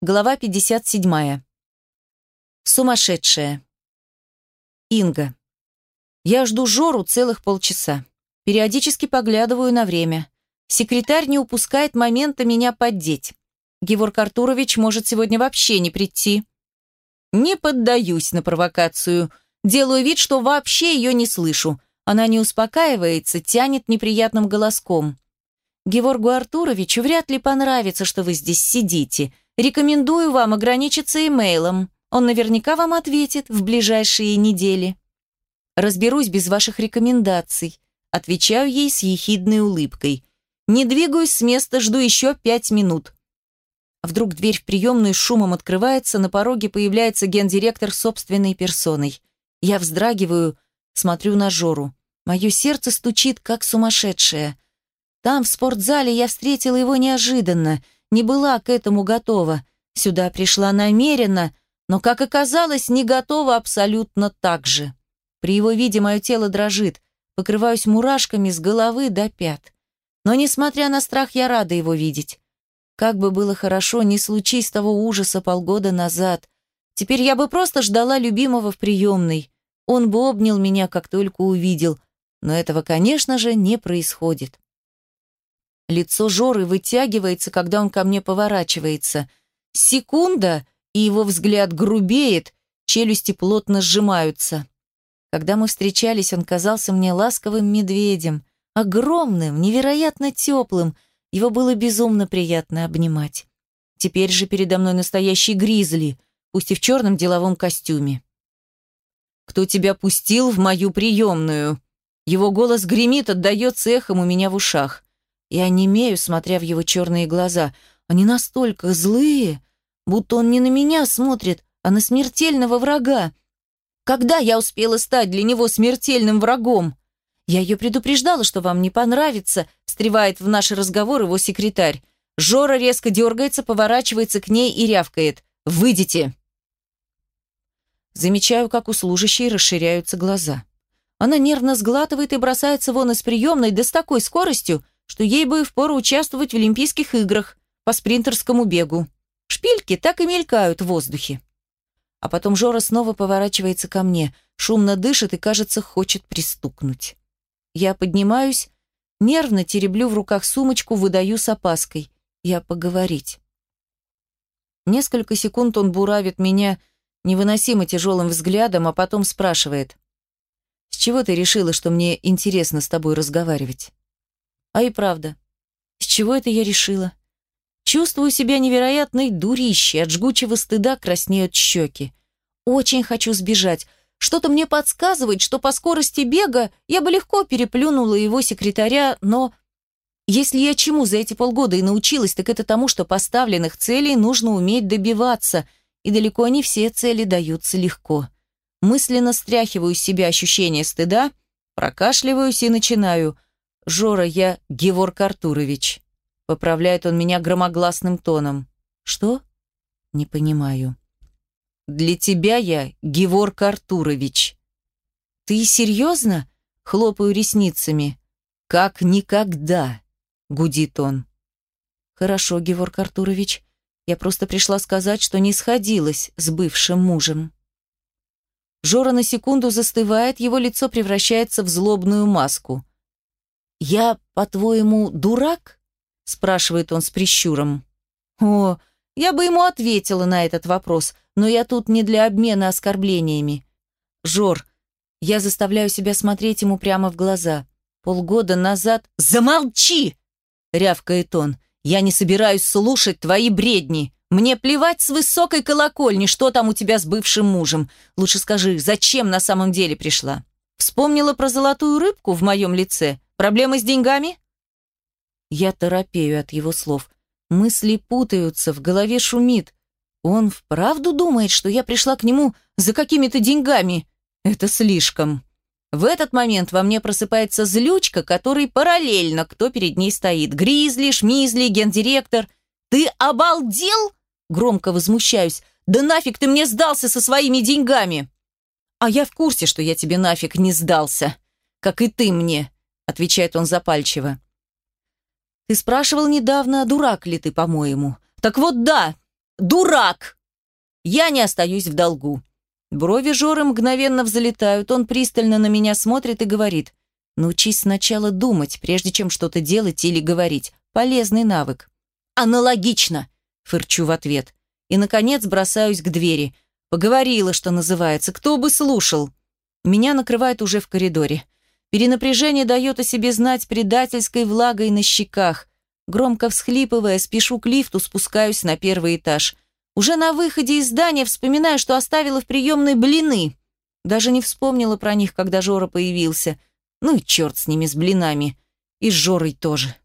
Глава 57. Сумасшедшая. Инга. Я жду Жору целых полчаса. Периодически поглядываю на время. Секретарь не упускает момента меня поддеть. Геворг Артурович может сегодня вообще не прийти. Не поддаюсь на провокацию. Делаю вид, что вообще ее не слышу. Она не успокаивается, тянет неприятным голоском. Геворгу Артуровичу вряд ли понравится, что вы здесь сидите. Рекомендую вам ограничиться имейлом. Он наверняка вам ответит в ближайшие недели. Разберусь без ваших рекомендаций. Отвечаю ей с ехидной улыбкой. Не двигаюсь с места, жду еще пять минут. Вдруг дверь в приемную шумом открывается, на пороге появляется гендиректор собственной персоной. Я вздрагиваю, смотрю на Жору. Мое сердце стучит, как сумасшедшее. Там, в спортзале, я встретила его неожиданно – не была к этому готова. Сюда пришла намеренно, но, как оказалось, не готова абсолютно так же. При его виде мое тело дрожит, покрываюсь мурашками с головы до пят. Но, несмотря на страх, я рада его видеть. Как бы было хорошо, не случись того ужаса полгода назад. Теперь я бы просто ждала любимого в приемной. Он бы обнял меня, как только увидел. Но этого, конечно же, не происходит. Лицо Жоры вытягивается, когда он ко мне поворачивается. Секунда, и его взгляд грубеет, челюсти плотно сжимаются. Когда мы встречались, он казался мне ласковым медведем, огромным, невероятно теплым. Его было безумно приятно обнимать. Теперь же передо мной настоящий гризли, пусть и в черном деловом костюме. «Кто тебя пустил в мою приемную?» Его голос гремит, отдается эхом у меня в ушах. Я онемею, смотря в его черные глаза. Они настолько злые, будто он не на меня смотрит, а на смертельного врага. Когда я успела стать для него смертельным врагом? Я ее предупреждала, что вам не понравится, встревает в наш разговор его секретарь. Жора резко дергается, поворачивается к ней и рявкает. «Выйдите!» Замечаю, как у служащей расширяются глаза. Она нервно сглатывает и бросается вон из приемной, да с такой скоростью, что ей бы впору участвовать в Олимпийских играх по спринтерскому бегу. Шпильки так и мелькают в воздухе. А потом Жора снова поворачивается ко мне, шумно дышит и, кажется, хочет пристукнуть. Я поднимаюсь, нервно тереблю в руках сумочку, выдаю с опаской. Я поговорить. Несколько секунд он буравит меня невыносимо тяжелым взглядом, а потом спрашивает. «С чего ты решила, что мне интересно с тобой разговаривать?» А и правда, с чего это я решила? Чувствую себя невероятной дурищей, от жгучего стыда краснеют щеки. Очень хочу сбежать. Что-то мне подсказывает, что по скорости бега я бы легко переплюнула его секретаря, но... Если я чему за эти полгода и научилась, так это тому, что поставленных целей нужно уметь добиваться, и далеко не все цели даются легко. Мысленно стряхиваю с себя ощущение стыда, прокашливаюсь и начинаю – «Жора, я Геворг Артурович». Поправляет он меня громогласным тоном. «Что?» «Не понимаю». «Для тебя я Геворг Артурович». «Ты серьезно?» Хлопаю ресницами. «Как никогда», — гудит он. «Хорошо, Геворг Артурович. Я просто пришла сказать, что не сходилась с бывшим мужем». Жора на секунду застывает, его лицо превращается в злобную маску. «Я, по-твоему, дурак?» – спрашивает он с прищуром. «О, я бы ему ответила на этот вопрос, но я тут не для обмена оскорблениями. Жор, я заставляю себя смотреть ему прямо в глаза. Полгода назад... Замолчи! рявкает он. Я не собираюсь слушать твои бредни. Мне плевать с высокой колокольни, что там у тебя с бывшим мужем. Лучше скажи, зачем на самом деле пришла? Вспомнила про золотую рыбку в моем лице? Проблемы с деньгами?» Я торопею от его слов. Мысли путаются, в голове шумит. Он вправду думает, что я пришла к нему за какими-то деньгами? Это слишком. В этот момент во мне просыпается злючка, который параллельно, кто перед ней стоит. Гризли, Шмизли, гендиректор. «Ты обалдел?» Громко возмущаюсь. «Да нафиг ты мне сдался со своими деньгами!» «А я в курсе, что я тебе нафиг не сдался, как и ты мне отвечает он запальчиво. Ты спрашивал недавно, дурак ли ты, по-моему. Так вот да, дурак! Я не остаюсь в долгу. Брови Жоры мгновенно взлетают, он пристально на меня смотрит и говорит, научись сначала думать, прежде чем что-то делать или говорить. Полезный навык. Аналогично, фырчу в ответ. И, наконец, бросаюсь к двери. Поговорила, что называется, кто бы слушал. Меня накрывает уже в коридоре. Перенапряжение дает о себе знать предательской влагой на щеках. Громко всхлипывая, спешу к лифту, спускаюсь на первый этаж. Уже на выходе из здания вспоминаю, что оставила в приемной блины. Даже не вспомнила про них, когда Жора появился. Ну и черт с ними, с блинами. И с Жорой тоже.